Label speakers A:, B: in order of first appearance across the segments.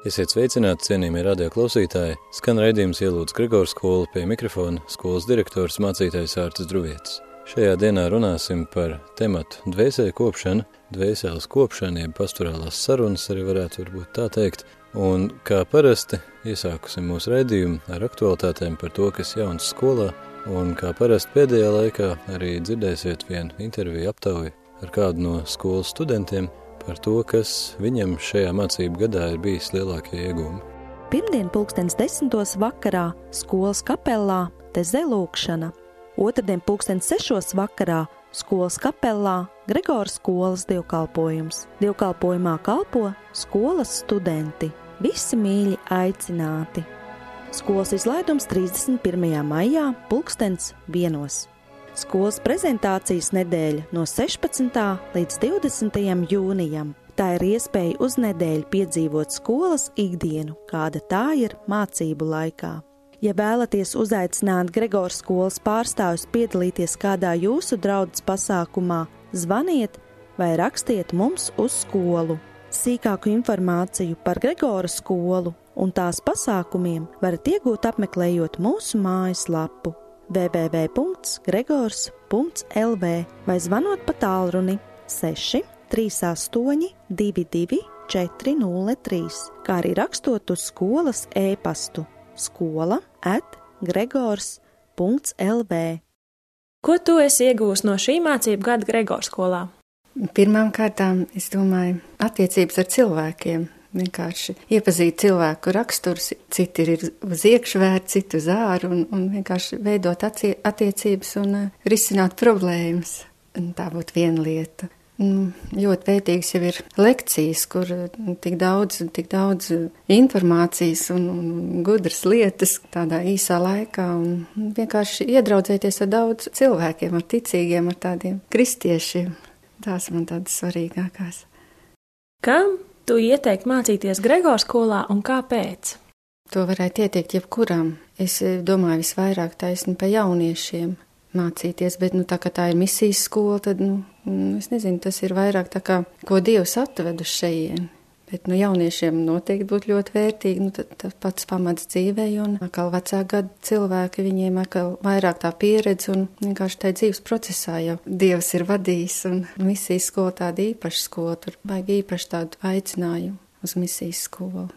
A: Esiet sveicināti, cienījamie radio klausītāji. Skan raidījums ielūdz Gregors skolu pie mikrofona skolas direktors mācītājs Ārtas Druvietis. Šajā dienā runāsim par tematu dvēsēju kopšana, dvēseles kopšana, jeb pastorālās sarunas arī varētu varbūt tā teikt. Un kā parasti iesākusim mūsu raidījumu ar aktualitātēm par to, kas jauns skolā, un kā parasti pēdējā laikā arī dzirdēsiet vienu interviju aptauju ar kādu no skolas studentiem – par to, kas viņam šajā mācību gadā ir bijis lielākie iegūmi.
B: Pirmdien pulkstens desmitos vakarā skolas kapelā te zelūkšana, otrdien pulkstens sešos vakarā skolas kapelā Gregora skolas dievkalpojums. Dievkalpojumā kalpo skolas studenti. Visi mīļi aicināti. Skolas izlaidums 31. maijā, pulkstens vienos. Skolas prezentācijas nedēļa no 16. līdz 20. jūnijam. Tā ir iespēja uz nedēļu piedzīvot skolas ikdienu, kāda tā ir mācību laikā. Ja vēlaties uzaicināt Gregors skolas pārstāvjus piedalīties kādā jūsu draudzes pasākumā, zvaniet vai rakstiet mums uz skolu. Sīkāku informāciju par Gregora skolu un tās pasākumiem varat iegūt apmeklējot mūsu mājaslapu www.gregors.lv vai zvanot pa tālruni 6 38 22 403, kā arī rakstot uz skolas e-pastu skola at gregors.lv.
C: Ko tu esi iegūmis no šī mācību gada Gregors skolā?
D: Pirmām kārtām, es domāju, attiecības ar cilvēkiem, vienkārši iepazīt cilvēku raksturus, citi ir uz iekšvērt, citi uz āru, un, un vienkārši veidot attie, attiecības un uh, risināt problēmas. Un tā būtu viena lieta. Un ļoti vērtīgs jau ir lekcijas, kur uh, tik daudz, tik daudz informācijas un, un gudras lietas tādā īsā laikā, un vienkārši iedraudzēties ar daudz cilvēkiem, ar ticīgiem, ar tādiem kristiešiem. Tās man tādas svarīgākās.
C: Kam tu ieteikt mācīties Gregors skolā un kāpēc?
D: To varētu ieteikt jebkuram. Es eh, domāju, visvairāk taisni pa jauniešiem mācīties, bet, nu, tā kā tā ir misijas skola, tad, nu, nu, es nezinu, tas ir vairāk tā kā, ko Dievs atved uz šejienu. Bet nu, jauniešiem noteikti būtu ļoti vērtīgi. Nu, tas pats pamats dzīvē, un atkal vecāku gadu cilvēki, viņiem atkal vairāk tā pieredze un vienkārši tajā dzīves procesā jau Dievs ir vadījis. Un misijas skola tāda īpaša skola, tur vajag īpaši tādu aicinājumu uz misijas skolu.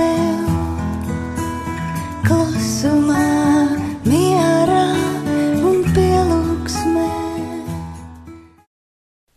E: Tev klusumā, mierā un pielūgsmē.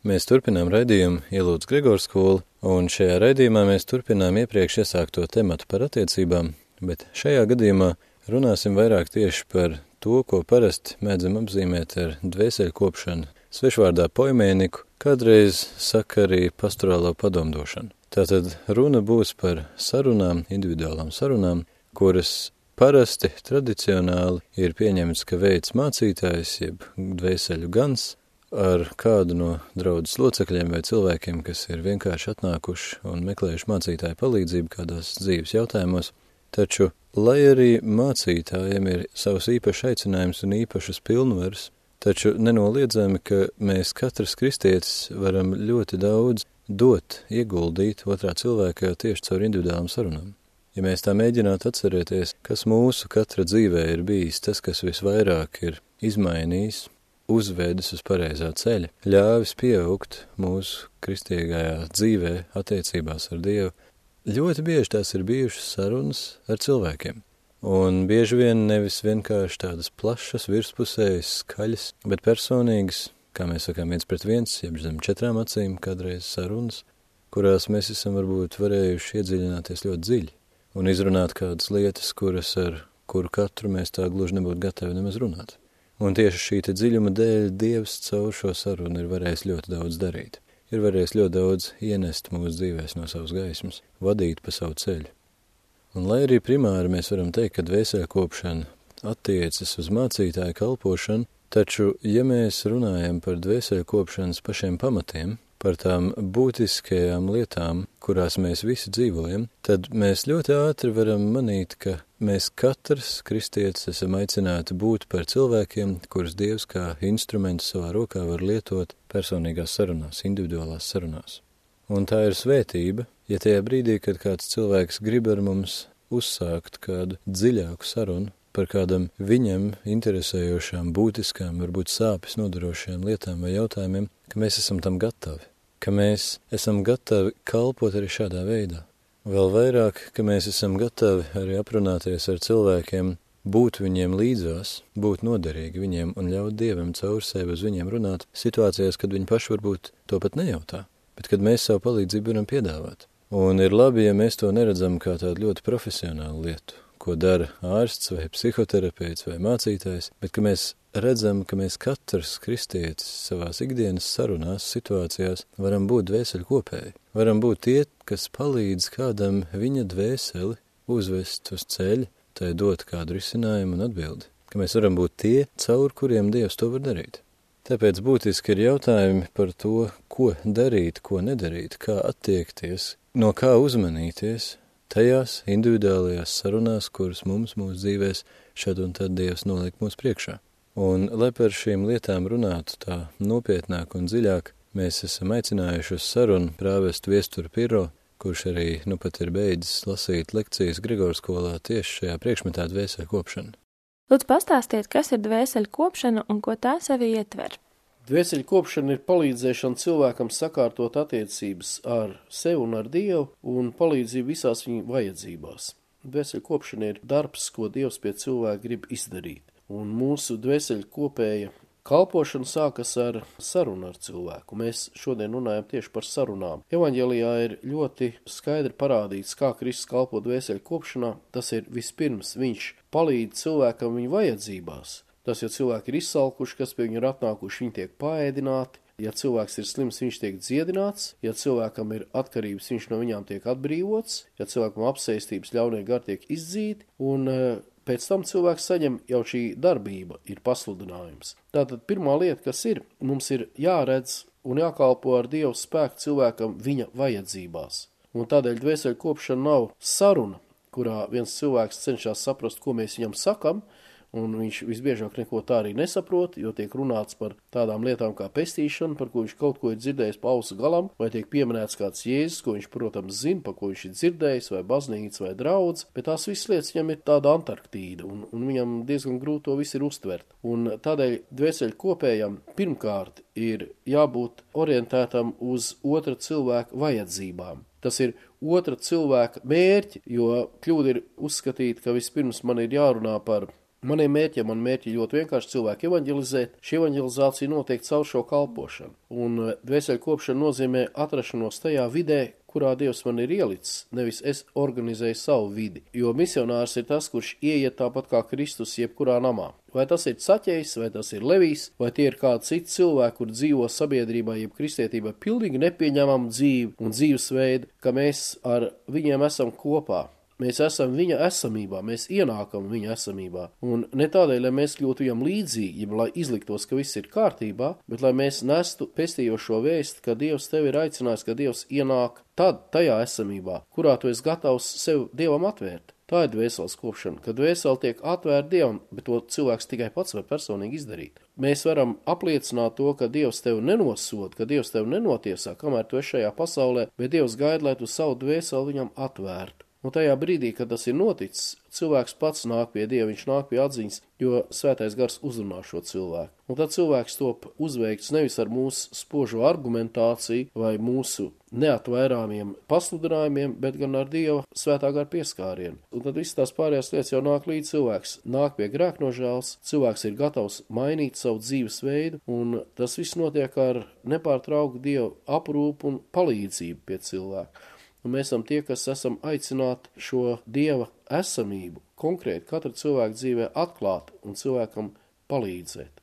A: Mēs turpinām raidījumu Ielūdz Gregors skolu, un šajā raidījumā mēs turpinām iepriekš iesākto tematu par attiecībām, bet šajā gadījumā runāsim vairāk tieši par to, ko parasti mēdzam apzīmēt ar dvēseļu kopšanu, svešvārdā poimēniku, kādreiz saka arī pastorālo padomdošanu. Tātad runa būs par sarunām, individuālām sarunām, kuras parasti tradicionāli ir pieņemts, ka veids mācītājs, jeb dvēseļu gans, ar kādu no draudzes locekļiem vai cilvēkiem, kas ir vienkārši atnākuši un meklējuši mācītāju palīdzību kādos dzīves jautājumos, taču, lai arī mācītājiem ir savs īpašs aicinājums un īpašas pilnvaras, taču nenoliedzami, ka mēs katrs kristietis varam ļoti daudz dot, ieguldīt otrā cilvēkā jau tieši caur individuālām sarunām. Ja mēs tā mēģinātu atcerēties, kas mūsu katra dzīvē ir bijis tas, kas visvairāk ir izmainījis, uzvedis uz pareizā ceļa, ļāvis pieaugt mūsu kristīgajā dzīvē, attiecībās ar Dievu, ļoti bieži tās ir bijušas sarunas ar cilvēkiem. Un bieži vien nevis vienkārši tādas plašas, virspusējas, skaļas, bet personīgas, kā mēs sakām, viens pret viens, jeb zem četrām acīm, kādreiz sarunas, kurās mēs esam varbūt varējuši iedziļināties ļoti dziļi un izrunāt kādas lietas, kuras ar kuru katru mēs tā gluži nebūtu gatavi nemaz runāt. Un tieši šī dziļuma dēļ Dievs caur šo sarunu ir varējis ļoti daudz darīt. Ir varējis ļoti daudz ienest mūsu dzīvēs no savas gaismas, vadīt pa savu ceļu. Un lai arī primāri mēs varam teikt, ka dvēseli kopšana attiecas uz mācītāju kalpošanu, Taču, ja mēs runājam par dvēseli kopšanas pašiem pamatiem, par tām būtiskajām lietām, kurās mēs visi dzīvojam, tad mēs ļoti ātri varam manīt, ka mēs katrs kristietis esam aicināti būt par cilvēkiem, kurus Dievs kā instrumentu savā rokā var lietot personīgās sarunās, individuālās sarunās. Un tā ir svētība, ja tajā brīdī, kad kāds cilvēks grib ar mums uzsākt kādu dziļāku sarunu, par kādam viņam interesējošām, būtiskām, varbūt sāpes nodarošajām lietām vai jautājumiem, ka mēs esam tam gatavi, ka mēs esam gatavi kalpot arī šādā veidā. Vēl vairāk, ka mēs esam gatavi arī aprunāties ar cilvēkiem, būt viņiem līdzās, būt noderīgi viņiem un ļaut Dievam caur sevi uz viņiem runāt situācijās, kad viņi paši varbūt to pat nejautā, bet kad mēs savu palīdzību varam piedāvāt. Un ir labi, ja mēs to neredzam kā tādu ļoti profesionālu lietu, ko dara ārsts vai psihoterapeits vai mācītājs, bet ka mēs redzam, ka mēs katrs kristietis savās ikdienas sarunās, situācijās varam būt dvēseli kopēji. Varam būt tie, kas palīdz kādam viņa dvēseli uzvest uz ceļa, tai dot kādu risinājumu un atbildi. Ka mēs varam būt tie, caur kuriem Dievs to var darīt. Tāpēc būtiski ir jautājumi par to, ko darīt, ko nedarīt, kā attiekties, no kā uzmanīties, tajās individuālajās sarunās, kuras mums mūsu dzīvēs šad un tad Dievs noliek mūsu priekšā. Un, lai par šīm lietām runātu tā nopietnāk un dziļāk, mēs esam aicinājuši uz sarunu prāvestu viesturu Piro, kurš arī nu pat ir beidzis lasīt lekcijas Grigors skolā tieši šajā priekšmetā dvēseli kopšana.
C: Lūdzu, pastāstiet, kas ir dvēseli kopšana un ko tā sevi ietver.
F: Dvēseli kopšana ir palīdzēšana cilvēkam sakārtot attiecības ar sevi un ar Dievu un palīdzību visās viņa vajadzībās. Dvēseli kopšana ir darbs, ko Dievs pie cilvēka grib izdarīt. Un mūsu dvēseli kopēja kalpošana sākas ar sarunu ar cilvēku. Mēs šodien runājam tieši par sarunām. Evanģelijā ir ļoti skaidri parādīts, kā Kristus kalpo dvēseli kopšanā. Tas ir vispirms viņš palīdz cilvēkam viņa vajadzībās Tas, ja cilvēki ir izsalkuši, kas pie viņu ir atnākuši, viņi tiek paēdināti. Ja cilvēks ir slims, viņš tiek dziedināts, ja cilvēkam ir atkarības, viņš no viņām tiek atbrīvots, ja cilvēkam apsēstības ļaunie gari tiek izdzīti, un e, pēc tam cilvēks saņem jau šī darbība, ir pasludinājums. Tātad pirmā lieta, kas ir, mums ir jāredz un jākalpo ar Dievu spēku cilvēkam viņa vajadzībās. Un tādēļ dvēseli kopšana nav saruna, kurā viens cilvēks cenšas saprast, ko mēs viņam sakam, un viņš visbiežāk neko tā arī nesaprot, jo tiek runāts par tādām lietām kā pestīšana, par ko viņš kaut ko ir dzirdējis pa ausu galam, vai tiek pieminēts kāds jēzus, ko viņš, protams, zina, pa ko viņš ir dzirdējis, vai baznīca, vai draudz, bet tās visas lietas viņam ir tāda Antarktīda, un, un viņam diezgan grūti to visu ir uztvert. Un tādēļ dvēseli kopējam pirmkārt ir jābūt orientētam uz otra cilvēka vajadzībām. Tas ir otra cilvēka mērķi, jo kļūda ir uzskatīt, ka vispirms man ir jārunā par Maniem mērķiem, man mērķi ļoti vienkārši cilvēku evanģelizēt. Šī evanģelizācija notiek caur šo kalpošanu. Un dvēseli kopšana nozīmē atrašanos tajā vidē, kurā Dievs man ir ielicis, nevis es organizēju savu vidi. Jo misionārs ir tas, kurš ieiet tāpat kā Kristus jebkurā namā. Vai tas ir saķējs, vai tas ir levijs, vai tie ir kādi citi cilvēki, kur dzīvo sabiedrībā, jeb kristietībā pilnīgi nepieņemama dzīve un dzīvesveida, ka mēs ar viņiem esam kopā. Mēs esam viņa esamībā, mēs ienākam viņa esamībā. Un ne tādēļ, lai mēs kļūtu viņam līdzīgi, lai izliktos, ka viss ir kārtībā, bet lai mēs nestu pestījošo vēstu, ka Dievs tevi ir aicinājis, ka Dievs ienāk tad tajā esamībā, kurā tu esi gatavs sev Dievam atvērt. Tā ir dvēseles kopšana, kad dvēsele tiek atvērta Dievam, bet to cilvēks tikai pats var personīgi izdarīt. Mēs varam apliecināt to, ka Dievs tevi nenosod, ka Dievs tevi nenotiesā, kamēr tu esi šajā pasaulē, bet Dievs gaida, lai tu savu dvēseli viņam atvērtu. Un tajā brīdī, kad tas ir noticis, cilvēks pats nāk pie Dieva, viņš nāk pie atziņas, jo svētais gars uzrunā šo cilvēku. Un tad cilvēks top uzveikts nevis ar mūsu spožo argumentāciju vai mūsu neatvairāmiem pasludinājumiem, bet gan ar Dieva svētā gara pieskārienu. Un tad viss tās pārējās lietas jau nāk līdz cilvēks, nāk pie grēknožēls, cilvēks ir gatavs mainīt savu dzīvesveidu, un tas viss notiek ar nepārtrauktu Dieva aprūpu un palīdzību pie cilvēka un mēs esam tie, kas esam aicināti šo Dieva esamību konkrēti katra cilvēka dzīvē atklāt un cilvēkam palīdzēt.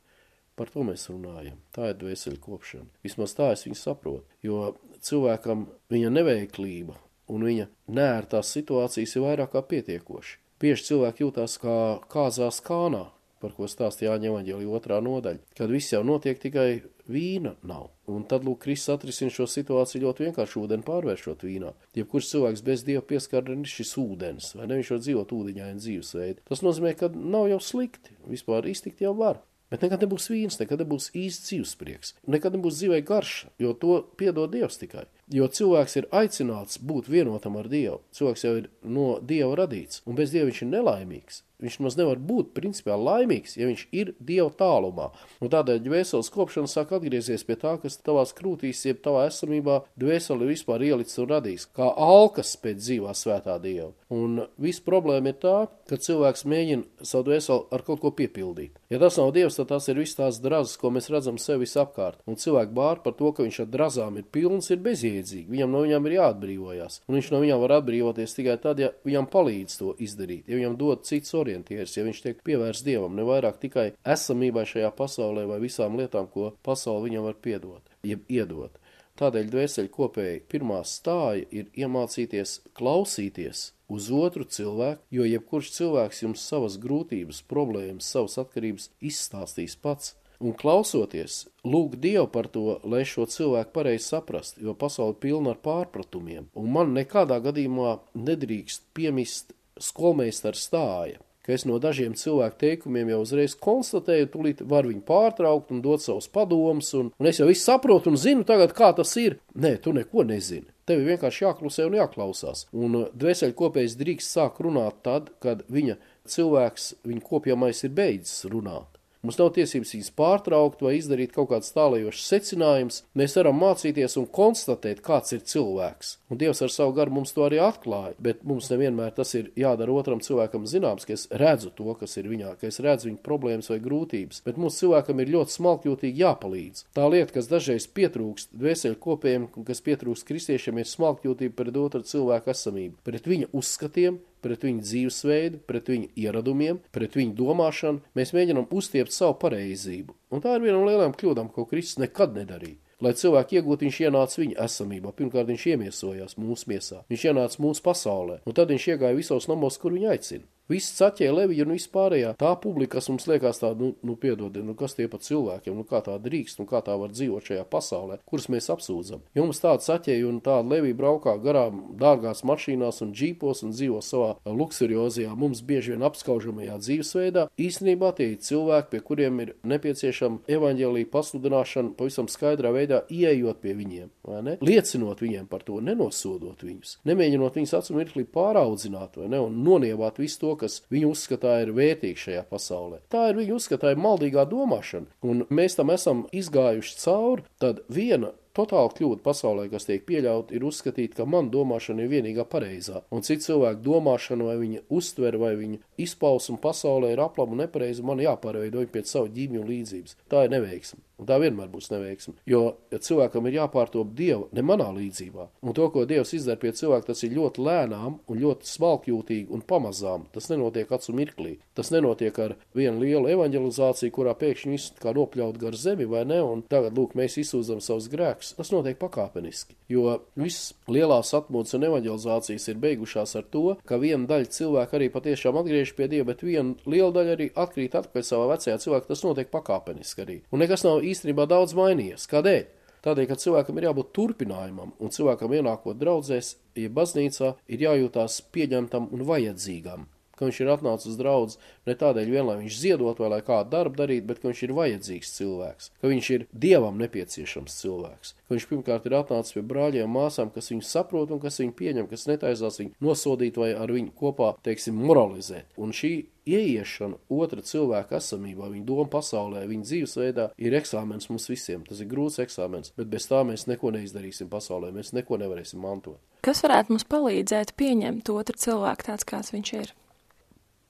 F: Par to mēs runājam. Tā ir dvēseli kopšana. Vismaz tā es viņu saprotu, jo cilvēkam viņa neveiklība un viņa nērtās situācijas ir vairāk kā pietiekoši. Bieži cilvēki jūtās kā kāzās kānā, par ko stāstīja Jāņa Evanģēlija otrā nodaļa, kad viss jau notiek tikai vīna nav. Un tad, lūk, Kristus atrisina šo situāciju ļoti vienkārši ūdeni pārvēršot vīnā. Jebkurš cilvēks bez dieva pieskara ir šis ūdens, vai ne viņš var dzīvot ūdeņainu dzīvesveidu. Tas nozīmē, ka nav jau slikti, vispār iztikt jau var. Bet nekad nebūs vīns, nekad nebūs īsts dzīvesprieks, nekad nebūs dzīvē garša, jo to piedod Dievs tikai. Jo cilvēks ir aicināts būt vienotam ar Dievu. Cilvēks jau ir no Dieva radīts, un bez Dieva viņš ir nelaimīgs. Viņš maz nevar būt principiāli laimīgs, ja viņš ir Dieva tālumā. Un tādēļ dvēseles kopšana sāk atgriezties pie tā, kas tavās krūtīs, jeb tavā esamībā dvēseli vispār ielicis un radījis, kā alkas pēc dzīvā svētā Dieva. Un viss problēma ir tā, ka cilvēks mēģina savu dvēseli ar kaut ko piepildīt. Ja tas nav Dievs, tad tas ir viss tās drazas, ko mēs redzam sev visapkārt. Un cilvēku bār par to, ka viņš ar drazām ir pilns, ir bezjēdzīgi. Viņam no viņām ir jāatbrīvojas. Un viņš no viņām var atbrīvoties tikai tad, ja viņam palīdz to izdarīt, ja viņam dod cits orientieris, ja viņš tiek pievērsts dievam, ne vairāk tikai esamībai šajā pasaulē vai visām lietām, ko pasaule viņam var piedot, jeb iedot. Tādēļ dvēseli kopēji pirmā stāja ir iemācīties klausīties uz otru cilvēku, jo jebkurš cilvēks jums savas grūtības, problēmas, savas atkarības izstāstīs pats. Un klausoties, lūg Dievu par to, lai šo cilvēku pareizi saprast, jo pasauli pilna ar pārpratumiem, un man nekādā gadījumā nedrīkst piemist skolmeistara stāja, ka es no dažiem cilvēku teikumiem jau uzreiz konstatēju, tūlīt var viņu pārtraukt un dot savus padomus, un, un es jau visu saprotu un zinu tagad, kā tas ir. Nē, tu neko nezini. Tev vienkārši jāklusē un jāklausās. Un uh, dvēseli kopējs drīkst sāk runāt tad, kad viņa cilvēks, viņa kopjamais ir beidzis runāt. Mums nav tiesības viņus pārtraukt vai izdarīt kaut kāds tālējošs secinājums. Mēs varam mācīties un konstatēt, kāds ir cilvēks. Un Dievs ar savu garu mums to arī atklāja, bet mums nevienmēr tas ir jādara otram cilvēkam zināms, ka es redzu to, kas ir viņā, ka es redzu viņa problēmas vai grūtības, bet mums cilvēkam ir ļoti smalkjūtīgi jāpalīdz. Tā lieta, kas dažreiz pietrūkst dvēseli kopējiem, kas pietrūkst kristiešiem, ir smalkjūtība pret otru cilvēku esamību, pret viņa uzskatiem, pret viņu dzīvesveidu, pret viņu ieradumiem, pret viņu domāšanu, mēs mēģinām uztiept savu pareizību. Un tā ir viena no lielām kļūdām, ko Kristus nekad nedarīja. Lai cilvēki iegūtu, viņš ienāca viņa esamībā. Pirmkārt, viņš iemiesojās mūsu miesā, viņš ienāca mūsu pasaulē, un tad viņš iegāja visos namos, kur viņu aicina. Viss caķē Levija un vispārējā. Tā publika, kas mums liekas tāda, nu, nu piedodiet, nu kas tie pa cilvēkiem, nu kā tā drīkst, nu kā tā var dzīvot šajā pasaulē, kuras mēs apsūdzam. Jo mums tāda caķēja un tāda Levija braukā garām dārgās mašīnās un džīpos un dzīvo savā luksuriozajā, mums bieži vien apskaužamajā dzīvesveidā. Īstenībā tie ir cilvēki, pie kuriem ir nepieciešama evaņģēlīja pasludināšana pavisam skaidrā veidā ieejot pie viņiem, vai ne? Liecinot viņiem par to, nenosodot viņus, nemēģinot viņus acu mirklī pāraudzināt, vai ne, un nonievāt visu to, kas viņu uzskatā ir vērtīgs šajā pasaulē. Tā ir viņu uzskatā maldīgā domāšana, un mēs tam esam izgājuši cauri, tad viena totāla kļūda pasaulē, kas tiek pieļauta, ir uzskatīt, ka man domāšana ir vienīgā pareizā, un citu cilvēku domāšana vai viņa uztver vai viņa izpausme pasaulē ir aplama un nepareiza, man jāpārveido pēc savu ģimju līdzības. Tā ir neveiksme. Un tā vienmēr būs neveiksme. Jo ja cilvēkam ir jāpārtop Dievu ne manā līdzībā. Un to, ko Dievs izdara pie cilvēka, tas ir ļoti lēnām un ļoti smalkjūtīgi un pamazām. Tas nenotiek acu mirklī. Tas nenotiek ar vienu lielu evanģelizāciju, kurā pēkšņi viss kā nopļaut gar zemi vai ne, un tagad, lūk, mēs izsūdzam savus grēkus. Tas notiek pakāpeniski. Jo viss lielās atmodas un evanģelizācijas ir beigušās ar to, ka viena daļa cilvēku arī patiešām atgriežas pie Dieva, bet viena liela daļa arī atkrīt atpakaļ savā vecajā cilvēkā. Tas notiek pakāpeniski arī. Un nekas nav īstenībā daudz mainījies. Kādēļ? Tādēļ, ka cilvēkam ir jābūt turpinājumam, un cilvēkam ienākot draudzēs, ja baznīcā, ir jājūtās pieņemtam un vajadzīgam ka viņš ir atnācis uz draugu ne tādēļ, vien, lai viņš ziedot vai lai kādu darbu darītu, bet ka viņš ir vajadzīgs cilvēks, ka viņš ir dievam nepieciešams cilvēks, ka viņš pirmkārt ir atnācis pie brāļiem, māsām, kas viņu saprot un kas viņu pieņem, kas netaisās viņu nosodīt vai ar viņu kopā, teiksim, moralizēt. Un šī ieiešana otra cilvēka esamībā, viņa doma pasaulē, viņa dzīvesveidā ir eksāmens mums visiem. Tas ir grūts eksāmens, bet bez tā mēs neko neizdarīsim pasaulē, mēs neko nevarēsim mantot.
C: Kas varētu mums palīdzēt pieņemt otru cilvēku tāds, kāds viņš ir?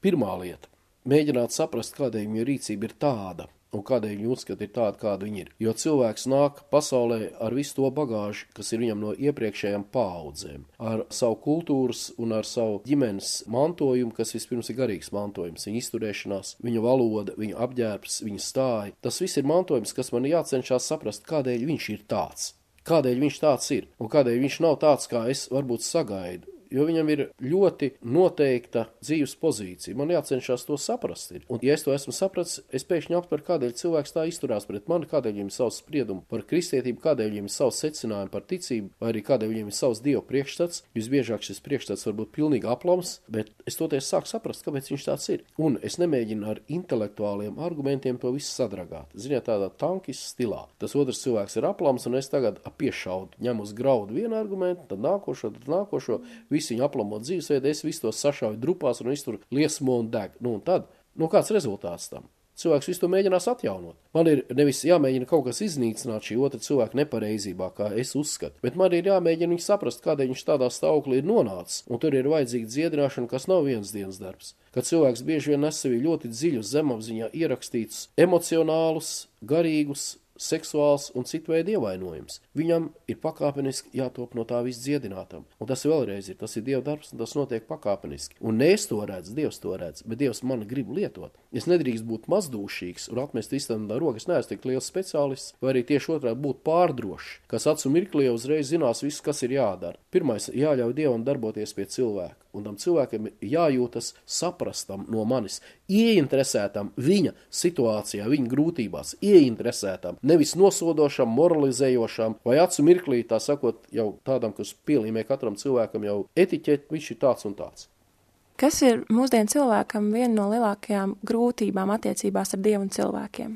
F: Pirmā lieta - mēģināt saprast, kādēļ viņa rīcība ir tāda un kādēļ viņa uzskata ir tāda, kāda viņa ir. Jo cilvēks nāk pasaulē ar visu to bagāžu, kas ir viņam no iepriekšējām paudzēm, ar savu kultūras un ar savu ģimenes mantojumu, kas vispirms ir garīgs mantojums, viņa izturēšanās, viņa valoda, viņa apģērbs, viņa stāja. Tas viss ir mantojums, kas man jācenšas saprast, kādēļ viņš ir tāds. Kādēļ viņš tāds ir un kādēļ viņš nav tāds, kā es varbūt sagaidu jo viņam ir ļoti noteikta dzīves pozīcija. Man jācenšas to saprast. Ir. Un, ja es to esmu sapratis, es pēkšņi aptveru, kādēļ cilvēks tā izturās pret mani, kādēļ viņam ir savs spriedums par kristietību, kādēļ viņam ir savs secinājums par ticību, vai arī kādēļ viņam ir savs dievu priekšstats. Visbiežāk šis priekšstats var būt pilnīgi aplams, bet es toties sāku saprast, kāpēc viņš tāds ir. Un es nemēģinu ar intelektuāliem argumentiem to visu sadragāt. Ziniet, tādā tankis stilā. Tas otrs cilvēks ir aplams, un es tagad piešaudu, ņemu uz graudu vienu argumentu, tad nākošo, tad nākošo visi viņu aplamo dzīvesveidu, es visu to sašauju drupās un izturu liesmo un deg. Nu, un tad, nu, kāds rezultāts tam? Cilvēks visu to mēģinās atjaunot. Man ir nevis jāmēģina kaut kas iznīcināt šī otra cilvēka nepareizībā, kā es uzskatu, bet man ir jāmēģina viņu saprast, kādēļ viņš tādā stāvoklī ir nonācis, un tur ir vajadzīga dziedināšana, kas nav viens dienas darbs. Kad cilvēks bieži vien nes sevi ļoti dziļus zemapziņā ierakstītus emocionālus, garīgus, seksuāls un citu veidu ievainojums. Viņam ir pakāpeniski jātop no tā viss dziedinātam. Un tas vēlreiz ir, tas ir Dieva darbs, un tas notiek pakāpeniski. Un ne es to redzu, Dievs to redz, bet Dievs mani grib lietot. Es nedrīkst būt mazdūšīgs un atmest visam no rokas. Es neesmu tik liels speciālists, vai arī tieši otrādi būt pārdrošs, kas acu mirklī uzreiz zinās viss, kas ir jādara. Pirmais, jāļauj Dievam darboties pie cilvēka un tam cilvēkam jājūtas saprastam no manis, ieinteresētam viņa situācijā, viņa grūtībās, ieinteresētam, nevis nosodošam, moralizējošam vai acu mirklī, tā sakot, jau tādam, kas pielīmē katram cilvēkam jau etiķeti, viņš ir tāds un tāds.
C: Kas ir mūsdienu cilvēkam viena no lielākajām grūtībām attiecībās ar Dievu un cilvēkiem?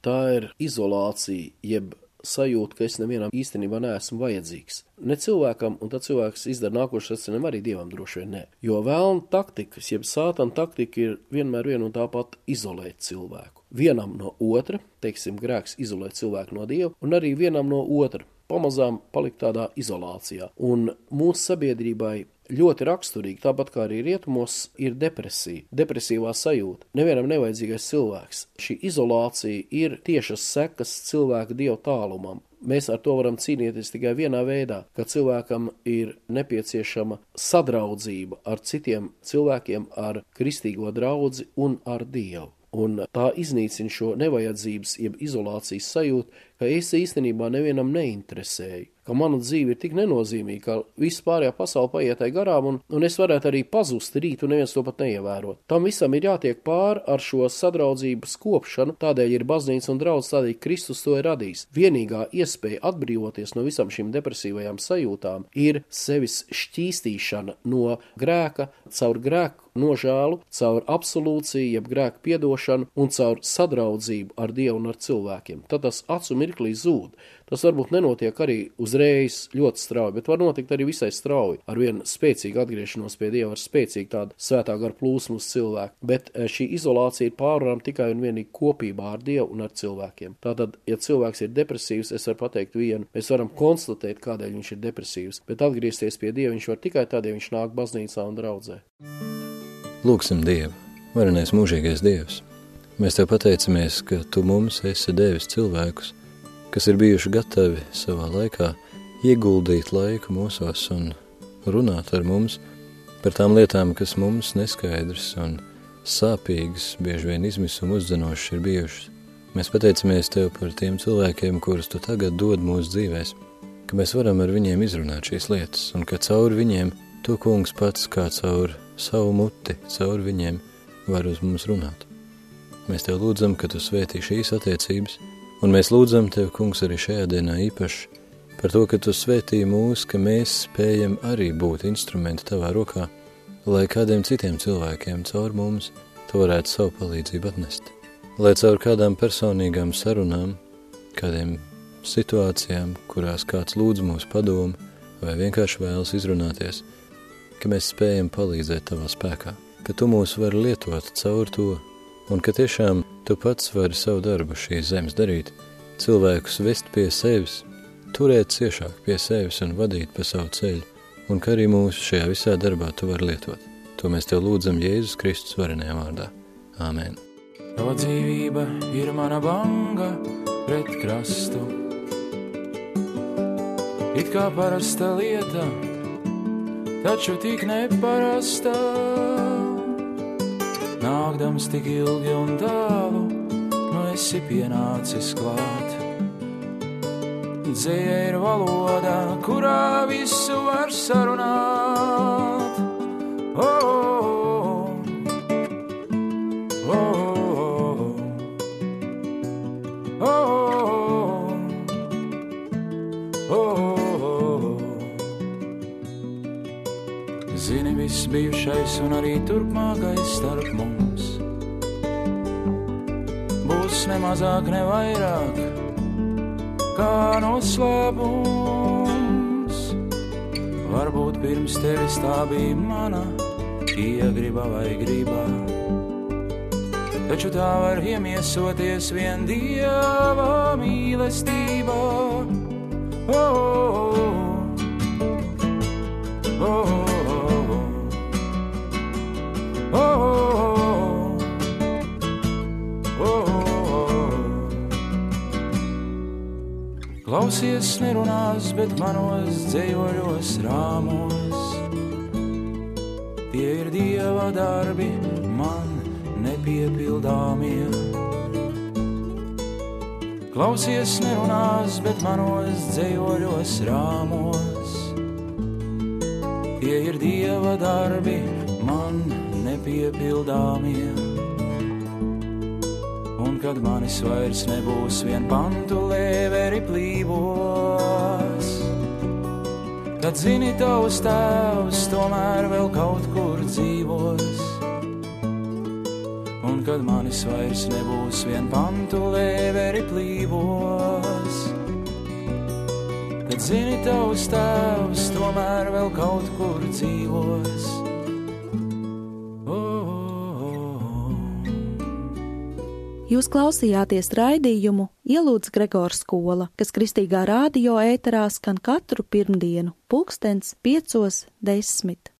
F: Tā ir izolācija, jeb sajūta, ka es nevienam īstenībā neesmu vajadzīgs. Ne cilvēkam, un tad cilvēks izdara nākošais secinājumu arī dievam droši vien nē. Jo vēlna taktika, jeb sātana taktika ir vienmēr viena un tā pati izolēt cilvēku. Vienam no otra, teiksim, grēks izolēt cilvēku no dieva, un arī vienam no otra pamazām palikt tādā izolācijā. Un mūsu sabiedrībai ļoti raksturīgi, tāpat kā arī rietumos, ir depresija, depresīvā sajūta. Nevienam nevajadzīgais cilvēks. Šī izolācija ir tiešas sekas cilvēka dievu tālumam. Mēs ar to varam cīnīties tikai vienā veidā, ka cilvēkam ir nepieciešama sadraudzība ar citiem cilvēkiem, ar kristīgo draugu un ar dievu. Un tā iznīcina šo nevajadzības, jeb izolācijas sajūtu, ka es īstenībā nevienam neinteresēju ka mana dzīve ir tik nenozīmīga, ka viss pārējā pasaule paiet garām, un, un es varētu arī pazust rīt, un neviens to pat neievērot. Tam visam ir jātiek pāri ar šo sadraudzības kopšanu, tādēļ ir baznīca un draudz, tādēļ Kristus to ir radījis. Vienīgā iespēja atbrīvoties no visam šīm depresīvajām sajūtām ir sevis šķīstīšana no grēka, caur grēku nožēlu, caur absolūciju, jeb grēku piedošanu un caur sadraudzību ar Dievu un ar cilvēkiem. Tad tas acu mirklī zūd. Tas varbūt nenotiek arī uzreiz ļoti strauji, bet var notikt arī visai strauji. Ar vienu spēcīgu atgriešanos pie Dieva, ar spēcīgu tādu svētā gara plūsmu uz cilvēku. Bet eh, šī izolācija ir pārvarama tikai un vienīgi kopībā ar Dievu un ar cilvēkiem. Tātad, ja cilvēks ir depresīvs, es varu pateikt vienu, mēs varam konstatēt, kādēļ viņš ir depresīvs, bet atgriezties pie Dieva viņš var tikai tad, ja viņš nāk baznīcā un draudzē.
A: Lūksim Dievu, varenais mūžīgais Dievs. Mēs Tev pateicamies, ka Tu mums esi devis cilvēkus, kas ir bijuši gatavi savā laikā ieguldīt laiku mūsos un runāt ar mums par tām lietām, kas mums neskaidrs un sāpīgas, bieži vien izmisuma uzzinošas ir bijušas. Mēs pateicamies Tev par tiem cilvēkiem, kurus Tu tagad dod mūsu dzīvēs, ka mēs varam ar viņiem izrunāt šīs lietas un ka cauri viņiem Tu, kungs, pats kā caur savu muti, caur viņiem var uz mums runāt. Mēs Tev lūdzam, ka Tu svētī šīs attiecības, un mēs lūdzam Tev, kungs, arī šajā dienā īpaši par to, ka Tu svētī mūs, ka mēs spējam arī būt instrumenti Tavā rokā, lai kādiem citiem cilvēkiem caur mums Tu varētu savu palīdzību atnest. Lai caur kādām personīgām sarunām, kādiem situācijām, kurās kāds lūdz mūsu padomu vai vienkārši vēlas izrunāties – ka mēs spējam palīdzēt tavā spēkā, ka tu mūs vari lietot caur to, un ka tiešām tu pats vari savu darbu šīs zemes darīt, cilvēkus vest pie sevis, turēt ciešāk pie sevis un vadīt pa savu ceļu, un ka arī mūsu šajā visā darbā tu vari lietot. To mēs tev lūdzam Jēzus Kristus varenajā vārdā. Āmen.
G: Tava dzīvība ir mana banga pret krastu. It kā parasta lieta, taču tik neparastā. Nākdams tik ilgi un tālu, nu esi pienācis klāt. Dzēja ir valoda, kurā visu var sarunāt. Oh, oh, bijušais un arī turpmākais starp mums būs ne mazāk, ne vairāk kā noslēpums. Varbūt pirms tevis tā bija mana iegriba vai gribā. Taču tā var iemiesoties vien dieva mīlestībā. Oh, oh, oh, oh, oh. Klausies, nerunās, bet manos dzējoļos rāmos. Tie ir dieva darbi, man nepiepildāmie. Klausies, nerunās, bet manos dzējoļos rāmos. Tie ir dieva darbi, man nepiepildāmie. Un kad manis vairs nebūs vien pantu lēveri plīvos, tad zini, tavs tēvs tomēr vēl kaut kur dzīvos. Un kad manis vairs nebūs vien pantu lēveri plīvos, tad zini, tavs tēvs tomēr vēl kaut kur dzīvos.
B: Jūs klausījāties raidījumu Ielūdz Gregors skola, kas kristīgā rādio ēterā skan katru pirmdienu, pulkstens piecos desmit.